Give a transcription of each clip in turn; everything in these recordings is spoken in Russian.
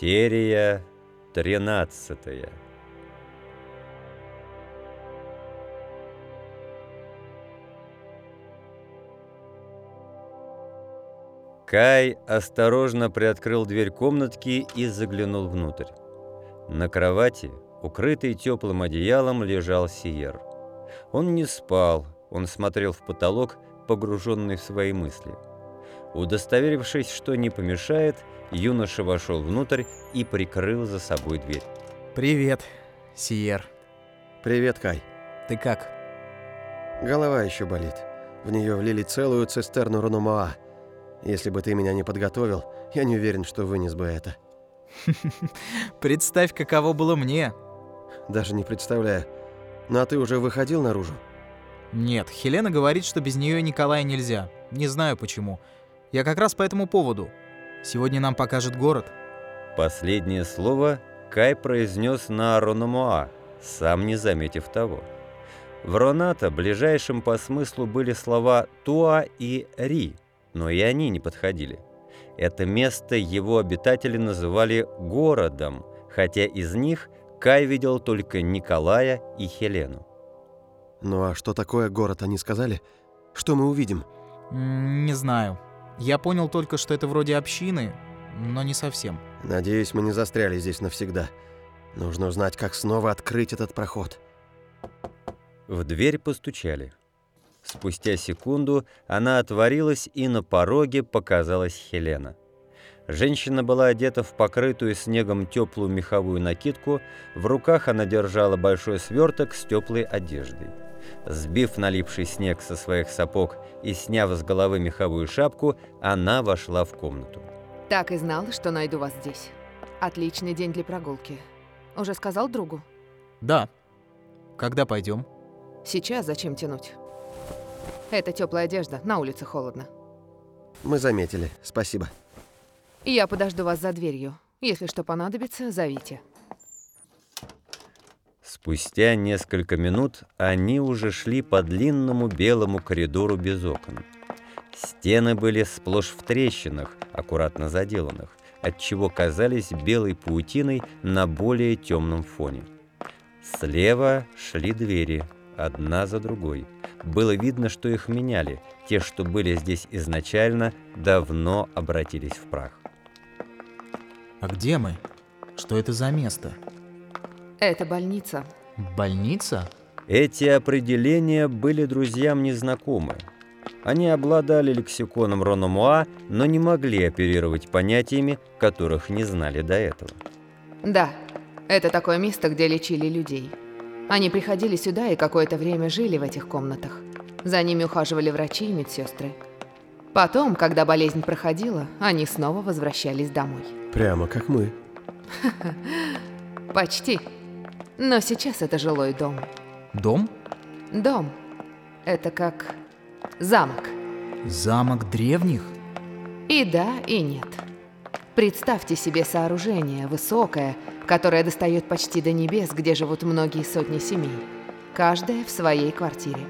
Серия тринадцатая. Кай осторожно приоткрыл дверь комнатки и заглянул внутрь. На кровати, укрытый теплым одеялом, лежал Сиер. Он не спал, он смотрел в потолок, погруженный в свои мысли. Удостоверившись, что не помешает, юноша вошел внутрь и прикрыл за собой дверь. Привет, Сиер. Привет, Кай. Ты как? Голова еще болит. В нее влили целую цистерну Рунумаа. Если бы ты меня не подготовил, я не уверен, что вынес бы это. Представь, каково было мне. Даже не представляю. Ну а ты уже выходил наружу? Нет, Хелена говорит, что без нее Николая нельзя. Не знаю почему. Я как раз по этому поводу. Сегодня нам покажет город. Последнее слово Кай произнес на Рономуа, сам не заметив того. В Роната ближайшим по смыслу были слова «туа» и «ри», но и они не подходили. Это место его обитатели называли «городом», хотя из них Кай видел только Николая и Хелену. Ну а что такое город, они сказали? Что мы увидим? Не знаю. Я понял только, что это вроде общины, но не совсем. Надеюсь, мы не застряли здесь навсегда. Нужно узнать, как снова открыть этот проход. В дверь постучали. Спустя секунду она отворилась, и на пороге показалась Хелена. Женщина была одета в покрытую снегом теплую меховую накидку, в руках она держала большой сверток с теплой одеждой. Сбив налипший снег со своих сапог и сняв с головы меховую шапку, она вошла в комнату. Так и знал, что найду вас здесь. Отличный день для прогулки. Уже сказал другу? Да. Когда пойдем? Сейчас зачем тянуть? Это теплая одежда, на улице холодно. Мы заметили. Спасибо. Я подожду вас за дверью. Если что понадобится, зовите. Спустя несколько минут они уже шли по длинному белому коридору без окон. Стены были сплошь в трещинах, аккуратно заделанных, отчего казались белой паутиной на более темном фоне. Слева шли двери, одна за другой. Было видно, что их меняли. Те, что были здесь изначально, давно обратились в прах. А где мы? Что это за место? Это больница. Больница? Эти определения были друзьям незнакомы. Они обладали лексиконом Рономуа, но не могли оперировать понятиями, которых не знали до этого. Да, это такое место, где лечили людей. Они приходили сюда и какое-то время жили в этих комнатах. За ними ухаживали врачи и медсестры. Потом, когда болезнь проходила, они снова возвращались домой. Прямо как мы. Почти. Но сейчас это жилой дом. Дом? Дом. Это как замок. Замок древних? И да, и нет. Представьте себе сооружение высокое, которое достает почти до небес, где живут многие сотни семей. Каждая в своей квартире.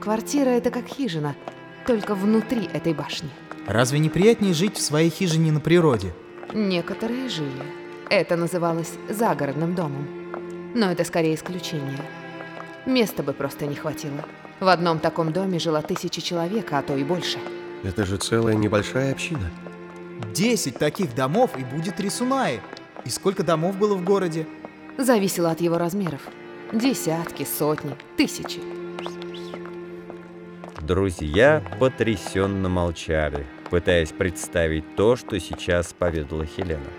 Квартира — это как хижина, только внутри этой башни. Разве не приятнее жить в своей хижине на природе? Некоторые жили. Это называлось загородным домом. Но это скорее исключение. Места бы просто не хватило. В одном таком доме жило тысячи человек, а то и больше. Это же целая небольшая община. Десять таких домов и будет Рисунай. И сколько домов было в городе? Зависело от его размеров. Десятки, сотни, тысячи. Друзья потрясенно молчали, пытаясь представить то, что сейчас поведала Хелена.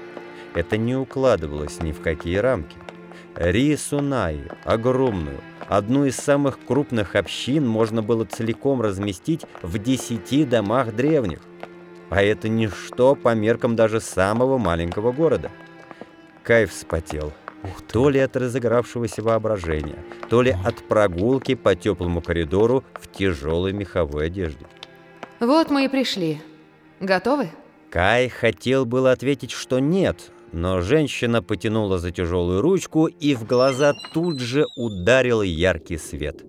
Это не укладывалось ни в какие рамки. Ри Сунаи, огромную, одну из самых крупных общин можно было целиком разместить в десяти домах древних. А это ничто по меркам даже самого маленького города. Кайф вспотел. То ли от разыгравшегося воображения, то ли от прогулки по теплому коридору в тяжелой меховой одежде. Вот мы и пришли. Готовы? Кай хотел было ответить, что нет, но женщина потянула за тяжелую ручку, и в глаза тут же ударил яркий свет.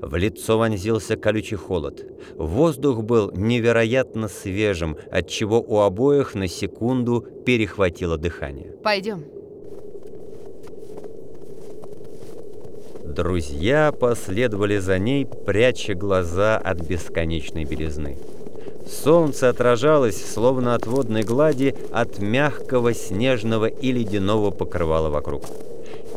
В лицо вонзился колючий холод. Воздух был невероятно свежим, отчего у обоих на секунду перехватило дыхание. Пойдем. Друзья последовали за ней, пряча глаза от бесконечной белизны. Солнце отражалось, словно от водной глади, от мягкого снежного и ледяного покрывала вокруг.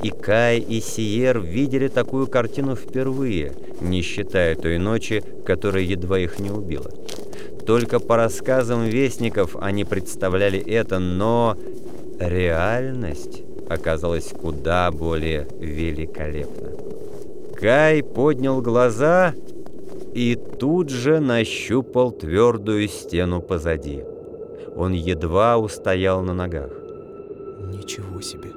И Кай, и Сиер видели такую картину впервые, не считая той ночи, которая едва их не убила. Только по рассказам вестников они представляли это, но реальность оказалась куда более великолепна. Кай поднял глаза и тут же нащупал твердую стену позади. Он едва устоял на ногах. Ничего себе.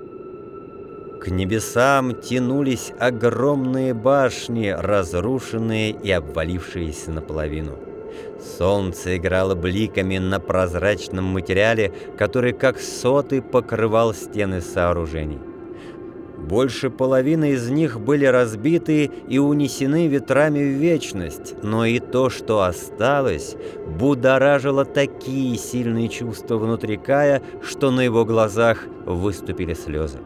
К небесам тянулись огромные башни, разрушенные и обвалившиеся наполовину. Солнце играло бликами на прозрачном материале, который как соты покрывал стены сооружений. Больше половины из них были разбиты и унесены ветрами в вечность, но и то, что осталось, будоражило такие сильные чувства внутри Кая, что на его глазах выступили слезы.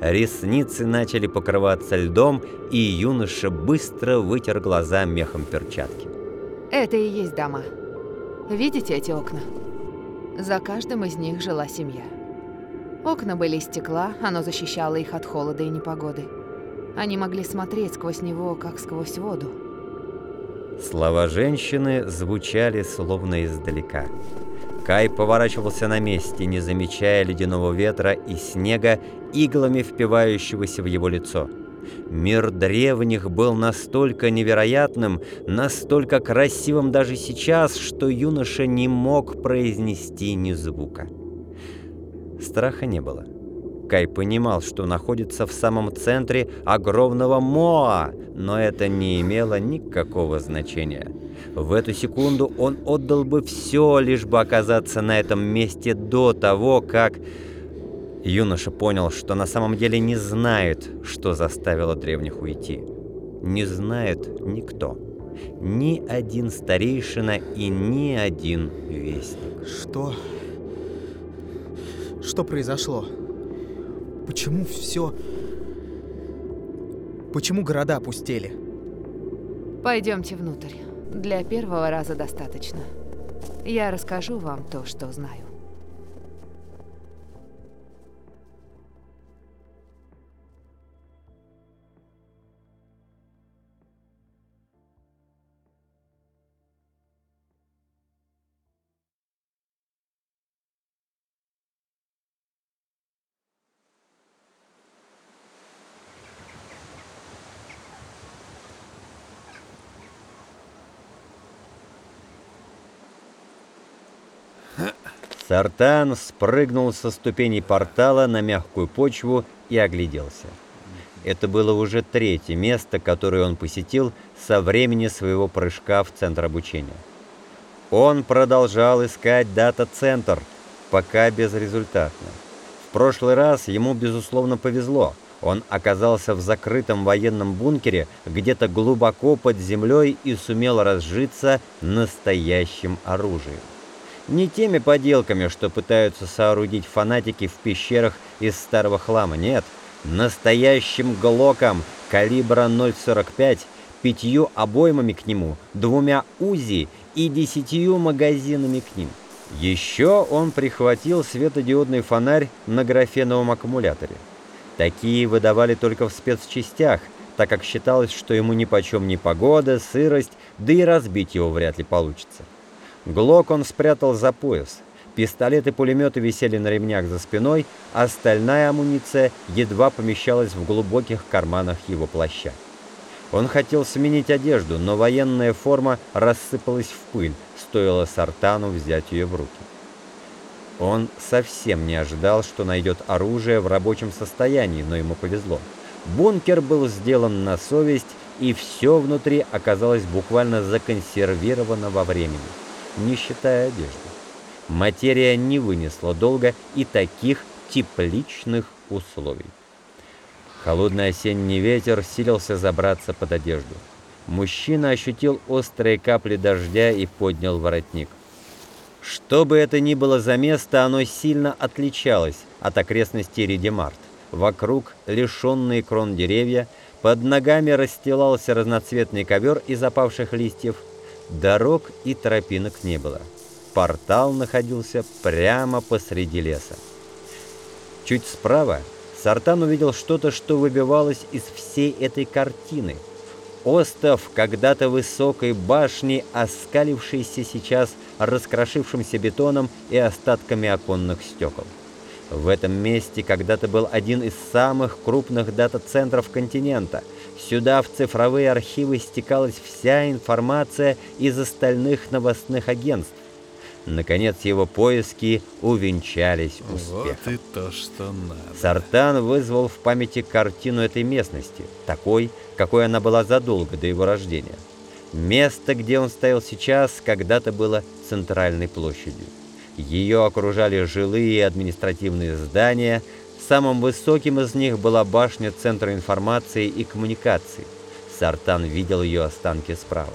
Ресницы начали покрываться льдом, и юноша быстро вытер глаза мехом перчатки. Это и есть дома. Видите эти окна? За каждым из них жила семья. Окна были из стекла, оно защищало их от холода и непогоды. Они могли смотреть сквозь него, как сквозь воду. Слова женщины звучали словно издалека. Кай поворачивался на месте, не замечая ледяного ветра и снега, иглами впивающегося в его лицо. Мир древних был настолько невероятным, настолько красивым даже сейчас, что юноша не мог произнести ни звука. Страха не было. Кай понимал, что находится в самом центре огромного Моа, но это не имело никакого значения. В эту секунду он отдал бы все, лишь бы оказаться на этом месте до того, как... Юноша понял, что на самом деле не знает, что заставило древних уйти. Не знает никто. Ни один старейшина и ни один вестник. Что? Что произошло? Почему все... Почему города опустели? Пойдемте внутрь. Для первого раза достаточно. Я расскажу вам то, что знаю. Сартан спрыгнул со ступеней портала на мягкую почву и огляделся. Это было уже третье место, которое он посетил со времени своего прыжка в центр обучения. Он продолжал искать дата-центр, пока безрезультатно. В прошлый раз ему, безусловно, повезло. Он оказался в закрытом военном бункере где-то глубоко под землей и сумел разжиться настоящим оружием. Не теми поделками, что пытаются соорудить фанатики в пещерах из старого хлама, нет. Настоящим глоком калибра 0,45, пятью обоймами к нему, двумя УЗИ и десятью магазинами к ним. Еще он прихватил светодиодный фонарь на графеновом аккумуляторе. Такие выдавали только в спецчастях, так как считалось, что ему нипочем ни погода, сырость, да и разбить его вряд ли получится. Глок он спрятал за пояс. Пистолеты и пулеметы висели на ремнях за спиной, а остальная амуниция едва помещалась в глубоких карманах его плаща. Он хотел сменить одежду, но военная форма рассыпалась в пыль, стоило Сартану взять ее в руки. Он совсем не ожидал, что найдет оружие в рабочем состоянии, но ему повезло. Бункер был сделан на совесть, и все внутри оказалось буквально законсервировано во времени не считая одежды. Материя не вынесла долго и таких тепличных условий. Холодный осенний ветер силился забраться под одежду. Мужчина ощутил острые капли дождя и поднял воротник. Что бы это ни было за место, оно сильно отличалось от окрестностей Редемарт. Вокруг лишенные крон деревья, под ногами расстилался разноцветный ковер из опавших листьев, дорог и тропинок не было. Портал находился прямо посреди леса. Чуть справа Сартан увидел что-то, что выбивалось из всей этой картины – Остов когда-то высокой башни, оскалившийся сейчас раскрошившимся бетоном и остатками оконных стекол. В этом месте когда-то был один из самых крупных дата-центров континента. Сюда в цифровые архивы стекалась вся информация из остальных новостных агентств. Наконец его поиски увенчались успехом. Вот и то, что надо. Сартан вызвал в памяти картину этой местности, такой, какой она была задолго до его рождения. Место, где он стоял сейчас, когда-то было центральной площадью. Ее окружали жилые и административные здания, самым высоким из них была башня Центра информации и коммуникаций. Сартан видел ее останки справа.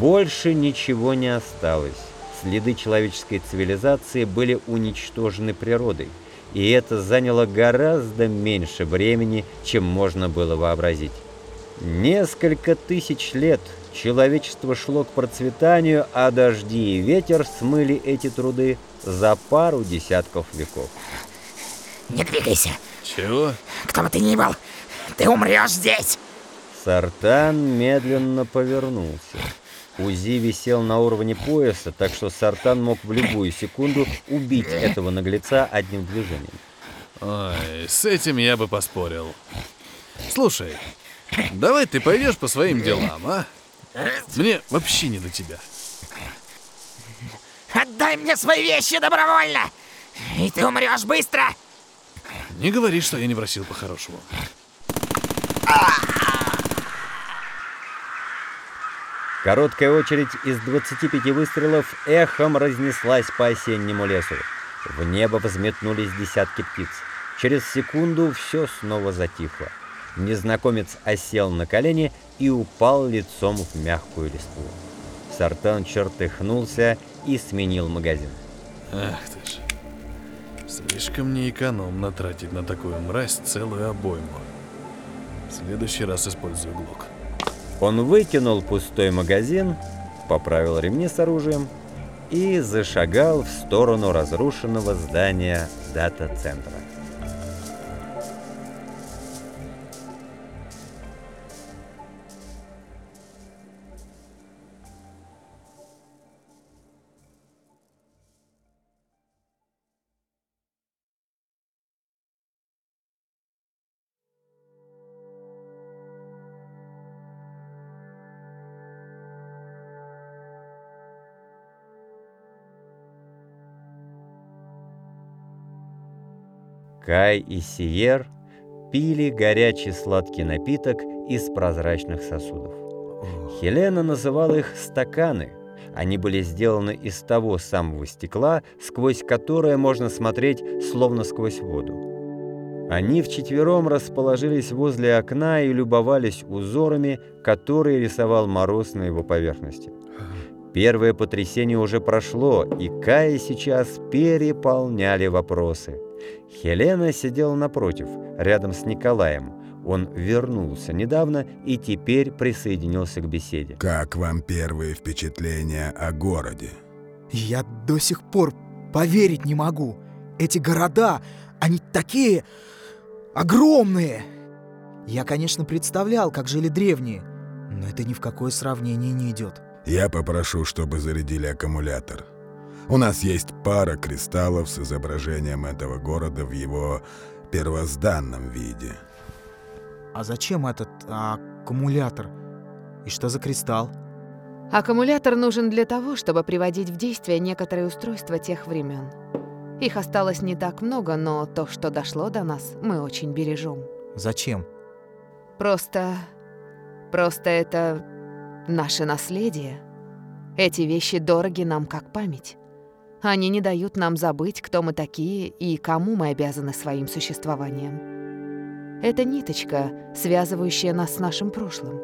Больше ничего не осталось. Следы человеческой цивилизации были уничтожены природой, и это заняло гораздо меньше времени, чем можно было вообразить. Несколько тысяч лет человечество шло к процветанию, а дожди и ветер смыли эти труды за пару десятков веков. Не двигайся. Чего? Кто бы ты ни был, ты умрешь здесь. Сартан медленно повернулся. УЗИ висел на уровне пояса, так что Сартан мог в любую секунду убить этого наглеца одним движением. Ой, с этим я бы поспорил. Слушай, давай ты пойдешь по своим делам, а? Мне вообще не до тебя. Отдай мне свои вещи добровольно, и ты умрешь быстро. Не говори, что я не просил по-хорошему. Короткая очередь из 25 выстрелов эхом разнеслась по осеннему лесу. В небо взметнулись десятки птиц. Через секунду все снова затихло. Незнакомец осел на колени и упал лицом в мягкую листву. Сартан чертыхнулся и сменил магазин. Ах ты ж. Слишком неэкономно тратить на такую мразь целую обойму. В следующий раз использую глок. Он выкинул пустой магазин, поправил ремни с оружием и зашагал в сторону разрушенного здания дата-центра. Кай и Сиер пили горячий сладкий напиток из прозрачных сосудов. Хелена называла их «стаканы». Они были сделаны из того самого стекла, сквозь которое можно смотреть словно сквозь воду. Они вчетвером расположились возле окна и любовались узорами, которые рисовал мороз на его поверхности. Первое потрясение уже прошло, и Кая сейчас переполняли вопросы. Хелена сидела напротив, рядом с Николаем. Он вернулся недавно и теперь присоединился к беседе. Как вам первые впечатления о городе? Я до сих пор поверить не могу. Эти города, они такие огромные. Я, конечно, представлял, как жили древние, но это ни в какое сравнение не идет. Я попрошу, чтобы зарядили аккумулятор. У нас есть пара кристаллов с изображением этого города в его первозданном виде. А зачем этот а, аккумулятор? И что за кристалл? Аккумулятор нужен для того, чтобы приводить в действие некоторые устройства тех времен. Их осталось не так много, но то, что дошло до нас, мы очень бережем. Зачем? Просто... Просто это наше наследие. Эти вещи дороги нам как память. Они не дают нам забыть, кто мы такие и кому мы обязаны своим существованием. Это ниточка, связывающая нас с нашим прошлым.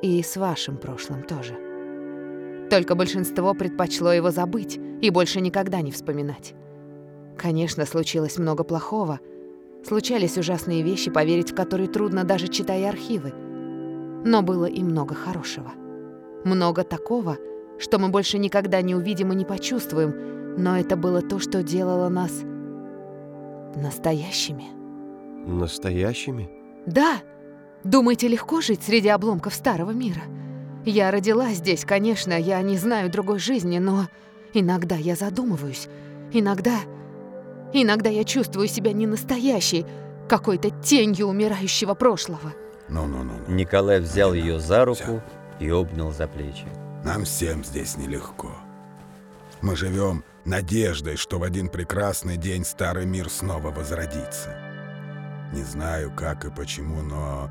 И с вашим прошлым тоже. Только большинство предпочло его забыть и больше никогда не вспоминать. Конечно, случилось много плохого. Случались ужасные вещи, поверить в которые трудно даже читая архивы. Но было и много хорошего. Много такого, что мы больше никогда не увидим и не почувствуем, но это было то, что делало нас настоящими. Настоящими? Да, думаете, легко жить среди обломков старого мира? Я родилась здесь, конечно, я не знаю другой жизни, но иногда я задумываюсь. Иногда... Иногда я чувствую себя не настоящей, какой-то тенью умирающего прошлого. Ну-ну-ну. Николай взял ее за руку и обнял за плечи. Нам всем здесь нелегко. Мы живем надеждой, что в один прекрасный день старый мир снова возродится. Не знаю, как и почему, но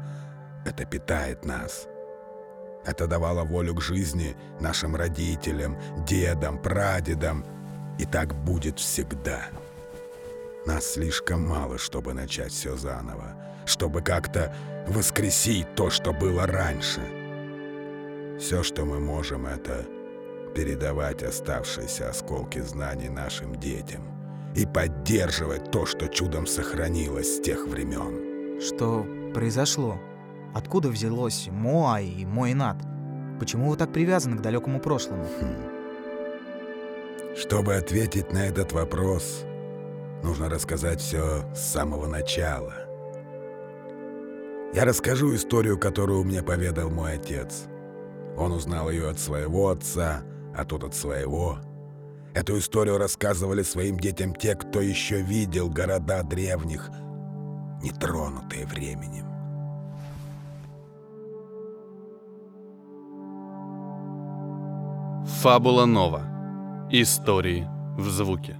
это питает нас. Это давало волю к жизни нашим родителям, дедам, прадедам. И так будет всегда. Нас слишком мало, чтобы начать все заново, чтобы как-то воскресить то, что было раньше. Все, что мы можем, это передавать оставшиеся осколки знаний нашим детям и поддерживать то, что чудом сохранилось с тех времен. Что произошло? Откуда взялось Моа и Моинат? Почему вы так привязаны к далекому прошлому? Чтобы ответить на этот вопрос, нужно рассказать все с самого начала. Я расскажу историю, которую мне поведал мой отец. Он узнал ее от своего отца, а тот от своего. Эту историю рассказывали своим детям те, кто еще видел города древних, нетронутые временем. Фабула Нова. Истории в звуке.